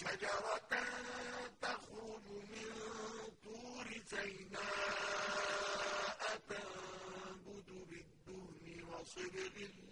شَجَرَةً تَخْرُجُ مِن طُورِ سَيْنَاءَ تَنبُتُ بِالدُّهْنِ وَصِبْغٍ لِّلْآكِلِينَ